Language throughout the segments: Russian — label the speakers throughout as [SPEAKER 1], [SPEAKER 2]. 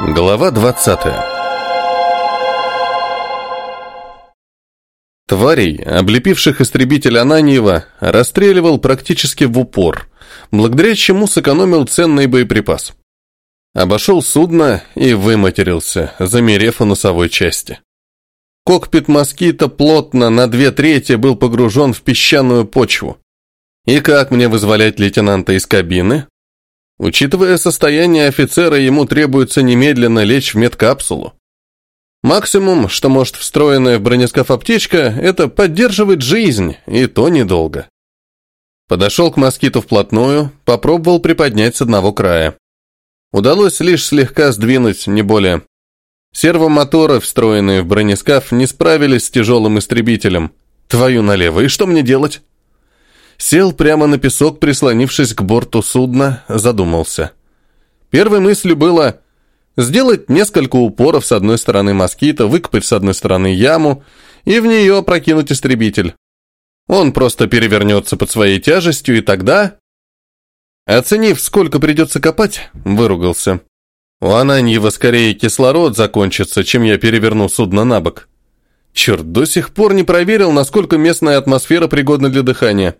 [SPEAKER 1] Глава 20 Тварей, облепивших истребитель Ананьева, расстреливал практически в упор, благодаря чему сэкономил ценный боеприпас. Обошел судно и выматерился, замерев у носовой части. Кокпит «Москита» плотно на две трети был погружен в песчаную почву. И как мне вызволять лейтенанта из кабины? Учитывая состояние офицера, ему требуется немедленно лечь в медкапсулу. Максимум, что может встроенная в бронескаф аптечка, это поддерживать жизнь, и то недолго. Подошел к москиту вплотную, попробовал приподнять с одного края. Удалось лишь слегка сдвинуть, не более. Сервомоторы, встроенные в бронескаф, не справились с тяжелым истребителем. Твою налево, и что мне делать? Сел прямо на песок, прислонившись к борту судна, задумался. Первой мыслью было сделать несколько упоров с одной стороны москита, выкопать с одной стороны яму и в нее прокинуть истребитель. Он просто перевернется под своей тяжестью, и тогда... Оценив, сколько придется копать, выругался. У Ананьева скорее кислород закончится, чем я переверну судно на бок. Черт, до сих пор не проверил, насколько местная атмосфера пригодна для дыхания.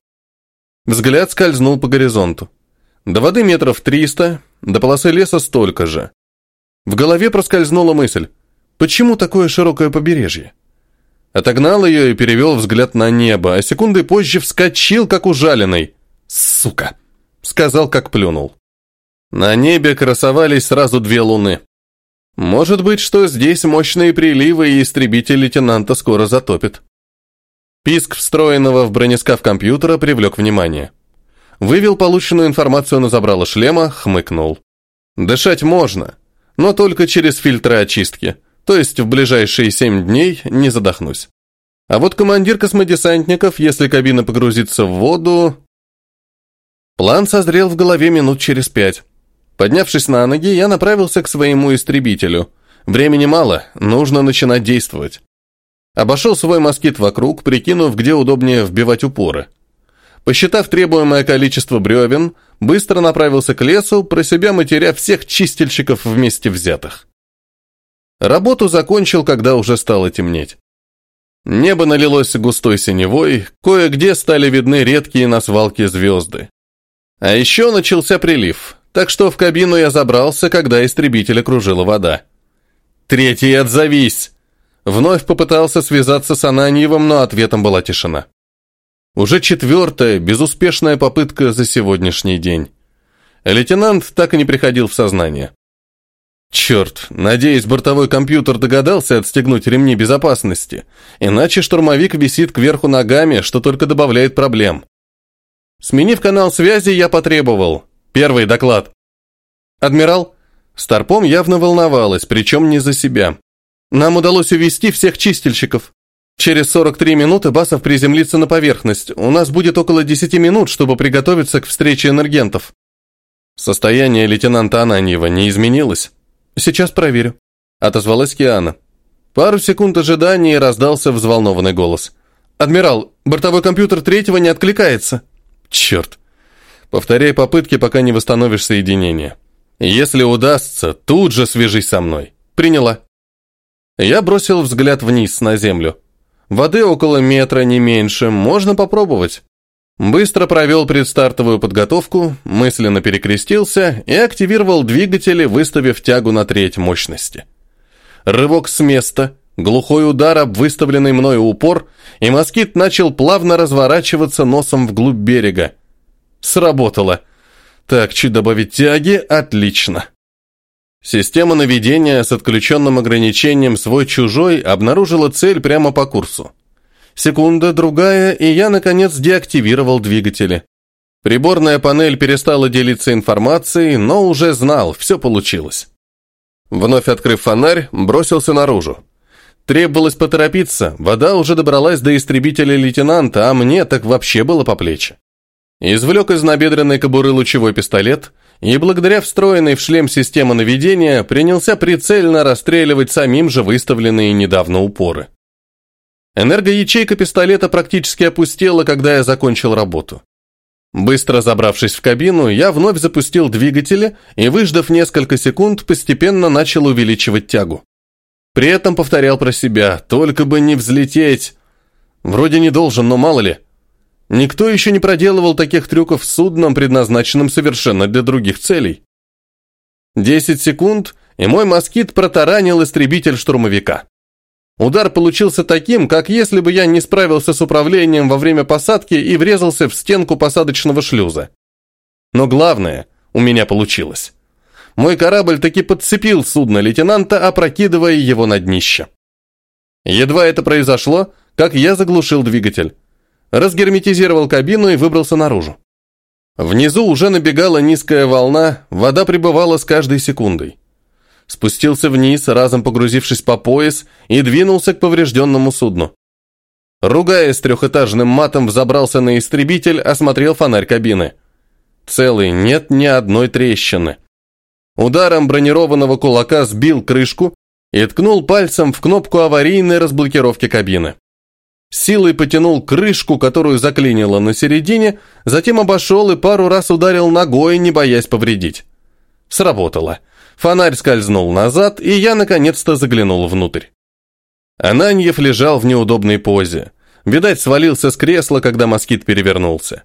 [SPEAKER 1] Взгляд скользнул по горизонту. До воды метров триста, до полосы леса столько же. В голове проскользнула мысль, почему такое широкое побережье? Отогнал ее и перевел взгляд на небо, а секунды позже вскочил, как ужаленный. «Сука!» — сказал, как плюнул. На небе красовались сразу две луны. Может быть, что здесь мощные приливы и истребитель лейтенанта скоро затопит. Писк встроенного в бронескаф компьютера привлек внимание. Вывел полученную информацию на забрало шлема, хмыкнул. Дышать можно, но только через фильтры очистки, то есть в ближайшие семь дней не задохнусь. А вот командир космодесантников, если кабина погрузится в воду... План созрел в голове минут через пять. Поднявшись на ноги, я направился к своему истребителю. Времени мало, нужно начинать действовать. Обошел свой москит вокруг, прикинув, где удобнее вбивать упоры. Посчитав требуемое количество бревен, быстро направился к лесу, про себя матеря всех чистильщиков вместе взятых. Работу закончил, когда уже стало темнеть. Небо налилось густой синевой, кое-где стали видны редкие на свалке звезды. А еще начался прилив, так что в кабину я забрался, когда истребитель окружила вода. «Третий, отзовись!» Вновь попытался связаться с Ананьевым, но ответом была тишина. Уже четвертая, безуспешная попытка за сегодняшний день. Лейтенант так и не приходил в сознание. Черт, надеюсь, бортовой компьютер догадался отстегнуть ремни безопасности, иначе штурмовик висит кверху ногами, что только добавляет проблем. Сменив канал связи, я потребовал. Первый доклад. Адмирал, Старпом явно волновалась, причем не за себя. Нам удалось увести всех чистильщиков. Через 43 минуты Басов приземлится на поверхность. У нас будет около 10 минут, чтобы приготовиться к встрече энергентов. Состояние лейтенанта Ананьева не изменилось. Сейчас проверю. Отозвалась Киана. Пару секунд ожидания раздался взволнованный голос. «Адмирал, бортовой компьютер третьего не откликается». «Черт. Повторяй попытки, пока не восстановишь соединение. Если удастся, тут же свяжись со мной». «Приняла». Я бросил взгляд вниз на землю. Воды около метра, не меньше, можно попробовать. Быстро провел предстартовую подготовку, мысленно перекрестился и активировал двигатели, выставив тягу на треть мощности. Рывок с места, глухой удар об выставленный мною упор, и москит начал плавно разворачиваться носом вглубь берега. Сработало. Так, чуть добавить тяги, отлично. Система наведения с отключенным ограничением свой-чужой обнаружила цель прямо по курсу. Секунда, другая, и я, наконец, деактивировал двигатели. Приборная панель перестала делиться информацией, но уже знал, все получилось. Вновь открыв фонарь, бросился наружу. Требовалось поторопиться, вода уже добралась до истребителя лейтенанта, а мне так вообще было по плечи. Извлек из набедренной кобуры лучевой пистолет – и благодаря встроенной в шлем системы наведения принялся прицельно расстреливать самим же выставленные недавно упоры. Энергоячейка пистолета практически опустела, когда я закончил работу. Быстро забравшись в кабину, я вновь запустил двигатели и, выждав несколько секунд, постепенно начал увеличивать тягу. При этом повторял про себя, только бы не взлететь. Вроде не должен, но мало ли. Никто еще не проделывал таких трюков с судном, предназначенным совершенно для других целей. Десять секунд, и мой москит протаранил истребитель штурмовика. Удар получился таким, как если бы я не справился с управлением во время посадки и врезался в стенку посадочного шлюза. Но главное, у меня получилось. Мой корабль таки подцепил судно лейтенанта, опрокидывая его на днище. Едва это произошло, как я заглушил двигатель. Разгерметизировал кабину и выбрался наружу. Внизу уже набегала низкая волна, вода прибывала с каждой секундой спустился вниз, разом погрузившись по пояс, и двинулся к поврежденному судну. Ругаясь трехэтажным матом, взобрался на истребитель, осмотрел фонарь кабины. Целый, нет ни одной трещины. Ударом бронированного кулака сбил крышку и ткнул пальцем в кнопку аварийной разблокировки кабины. Силой потянул крышку, которую заклинило на середине, затем обошел и пару раз ударил ногой, не боясь повредить. Сработало. Фонарь скользнул назад, и я наконец-то заглянул внутрь. Ананьев лежал в неудобной позе. Видать, свалился с кресла, когда москит перевернулся.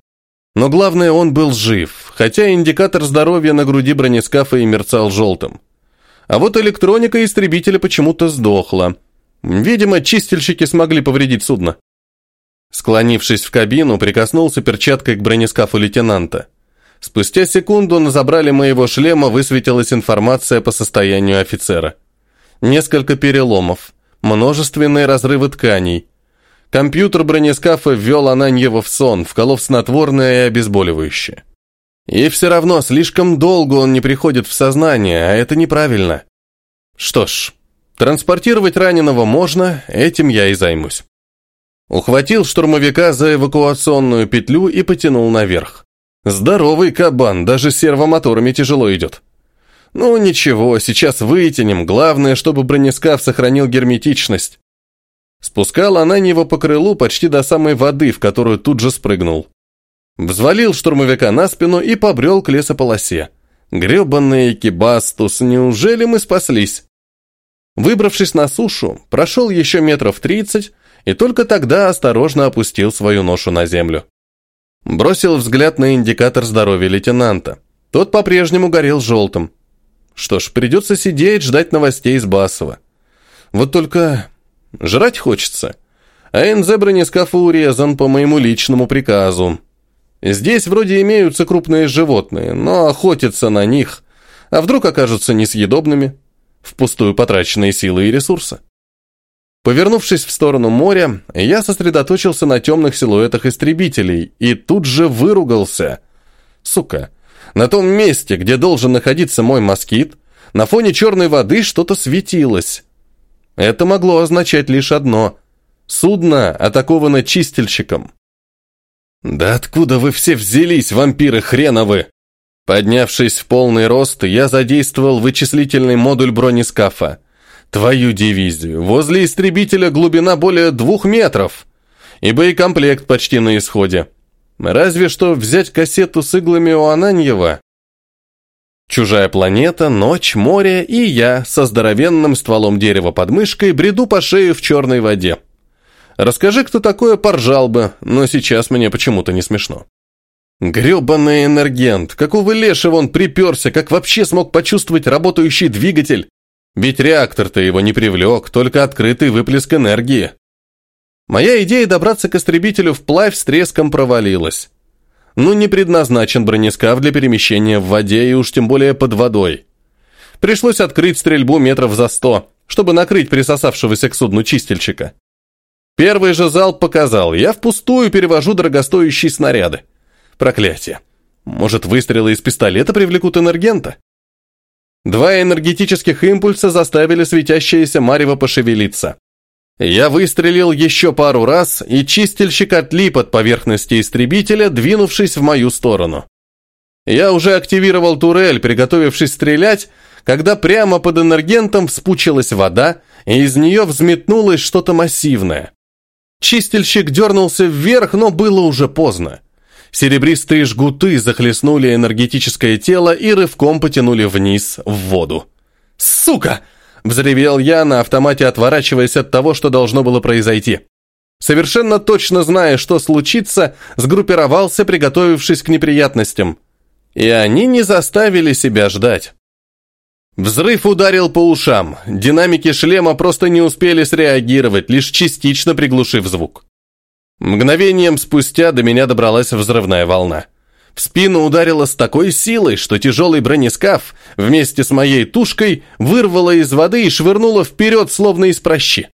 [SPEAKER 1] Но главное, он был жив, хотя индикатор здоровья на груди бронескафа и мерцал желтым. А вот электроника истребителя почему-то сдохла. Видимо, чистильщики смогли повредить судно. Склонившись в кабину, прикоснулся перчаткой к бронескафу лейтенанта. Спустя секунду на забрале моего шлема высветилась информация по состоянию офицера. Несколько переломов, множественные разрывы тканей. Компьютер бронескафа ввел Ананьева в сон, вколов снотворное и обезболивающее. И все равно слишком долго он не приходит в сознание, а это неправильно. Что ж, транспортировать раненого можно, этим я и займусь. Ухватил штурмовика за эвакуационную петлю и потянул наверх. Здоровый кабан, даже с сервомоторами тяжело идет. Ну ничего, сейчас вытянем, главное, чтобы бронескаф сохранил герметичность. Спускала она него по крылу почти до самой воды, в которую тут же спрыгнул. Взвалил штурмовика на спину и побрел к лесополосе. Гребанный экибастус, неужели мы спаслись? Выбравшись на сушу, прошел еще метров тридцать и только тогда осторожно опустил свою ношу на землю. Бросил взгляд на индикатор здоровья лейтенанта. Тот по-прежнему горел желтым. Что ж, придется сидеть, ждать новостей из Басова. Вот только жрать хочется. А НЗ бронескафа урезан по моему личному приказу. Здесь вроде имеются крупные животные, но охотиться на них, а вдруг окажутся несъедобными, впустую потраченные силы и ресурсы. Повернувшись в сторону моря, я сосредоточился на темных силуэтах истребителей и тут же выругался. Сука, на том месте, где должен находиться мой москит, на фоне черной воды что-то светилось. Это могло означать лишь одно. Судно атаковано чистильщиком. «Да откуда вы все взялись, вампиры хреновы?» Поднявшись в полный рост, я задействовал вычислительный модуль бронескафа. Твою дивизию. Возле истребителя глубина более двух метров. И боекомплект почти на исходе. Разве что взять кассету с иглами у Ананьева. Чужая планета, ночь, море и я со здоровенным стволом дерева под мышкой бреду по шее в черной воде. Расскажи, кто такое, поржал бы, но сейчас мне почему-то не смешно. Гребаный энергент, какого лешего он приперся, как вообще смог почувствовать работающий двигатель? Ведь реактор-то его не привлек, только открытый выплеск энергии. Моя идея добраться к истребителю вплавь с треском провалилась. Ну, не предназначен бронескаф для перемещения в воде и уж тем более под водой. Пришлось открыть стрельбу метров за сто, чтобы накрыть присосавшегося к судну чистильщика. Первый же залп показал, я впустую перевожу дорогостоящие снаряды. Проклятие. Может, выстрелы из пистолета привлекут энергента? Два энергетических импульса заставили светящееся марево пошевелиться. Я выстрелил еще пару раз, и чистильщик отлип от поверхности истребителя, двинувшись в мою сторону. Я уже активировал турель, приготовившись стрелять, когда прямо под энергентом вспучилась вода, и из нее взметнулось что-то массивное. Чистильщик дернулся вверх, но было уже поздно. Серебристые жгуты захлестнули энергетическое тело и рывком потянули вниз в воду. «Сука!» – взревел я на автомате, отворачиваясь от того, что должно было произойти. Совершенно точно зная, что случится, сгруппировался, приготовившись к неприятностям. И они не заставили себя ждать. Взрыв ударил по ушам. Динамики шлема просто не успели среагировать, лишь частично приглушив звук. Мгновением спустя до меня добралась взрывная волна. В спину ударило с такой силой, что тяжелый бронескаф вместе с моей тушкой вырвало из воды и швырнуло вперед, словно из прощи.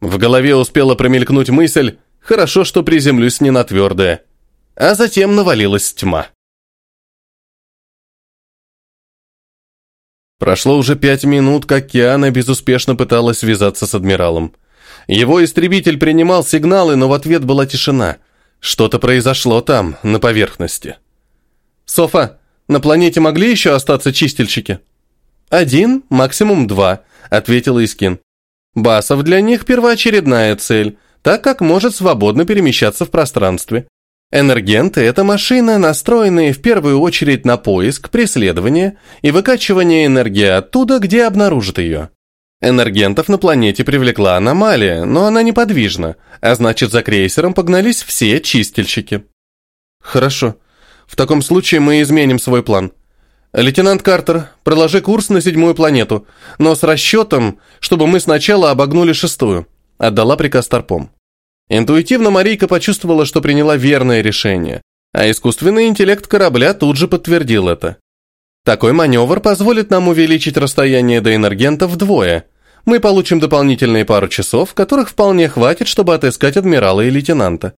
[SPEAKER 1] В голове успела промелькнуть мысль «хорошо, что приземлюсь не на твердое». А затем навалилась тьма. Прошло уже пять минут, как Киана безуспешно пыталась связаться с адмиралом. Его истребитель принимал сигналы, но в ответ была тишина. Что-то произошло там, на поверхности. «Софа, на планете могли еще остаться чистильщики?» «Один, максимум два», — ответила Искин. «Басов для них первоочередная цель, так как может свободно перемещаться в пространстве. Энергенты – это машины, настроенные в первую очередь на поиск, преследование и выкачивание энергии оттуда, где обнаружат ее. Энергентов на планете привлекла аномалия, но она неподвижна, а значит за крейсером погнались все чистильщики. Хорошо. В таком случае мы изменим свой план. Лейтенант Картер, проложи курс на седьмую планету, но с расчетом, чтобы мы сначала обогнули шестую. Отдала приказ Тарпом. Интуитивно Марийка почувствовала, что приняла верное решение, а искусственный интеллект корабля тут же подтвердил это. Такой маневр позволит нам увеличить расстояние до энергента вдвое. Мы получим дополнительные пару часов, которых вполне хватит, чтобы отыскать адмирала и лейтенанта.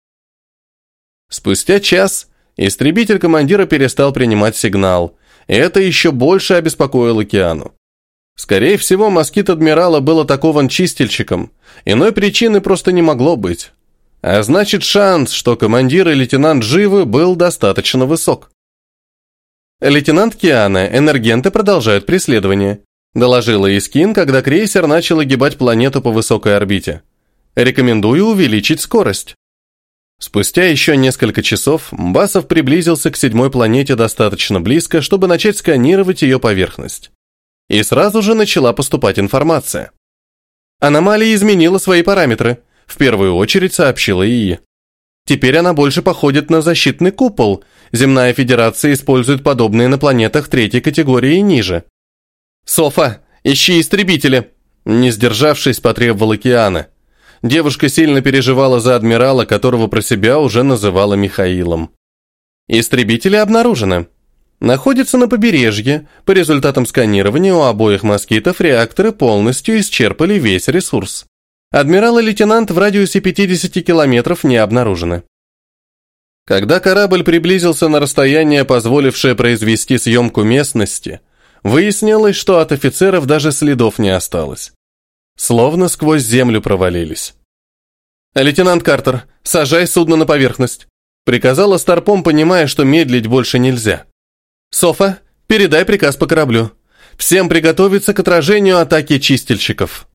[SPEAKER 1] Спустя час истребитель командира перестал принимать сигнал, и это еще больше обеспокоило океану. Скорее всего, москит адмирала был атакован чистильщиком, иной причины просто не могло быть. А значит, шанс, что командир и лейтенант живы, был достаточно высок. «Лейтенант Киана, энергенты продолжают преследование», доложила Искин, когда крейсер начал огибать планету по высокой орбите. «Рекомендую увеличить скорость». Спустя еще несколько часов Басов приблизился к седьмой планете достаточно близко, чтобы начать сканировать ее поверхность. И сразу же начала поступать информация. Аномалия изменила свои параметры – в первую очередь сообщила ИИ. Теперь она больше походит на защитный купол. Земная Федерация использует подобные на планетах третьей категории и ниже. «Софа, ищи истребители!» Не сдержавшись, потребовала Киана. Девушка сильно переживала за адмирала, которого про себя уже называла Михаилом. Истребители обнаружены. Находятся на побережье. По результатам сканирования у обоих москитов реакторы полностью исчерпали весь ресурс. Адмирал и лейтенант в радиусе 50 километров не обнаружены. Когда корабль приблизился на расстояние, позволившее произвести съемку местности, выяснилось, что от офицеров даже следов не осталось. Словно сквозь землю провалились. «Лейтенант Картер, сажай судно на поверхность», приказала Старпом, понимая, что медлить больше нельзя. «Софа, передай приказ по кораблю. Всем приготовиться к отражению атаки чистильщиков».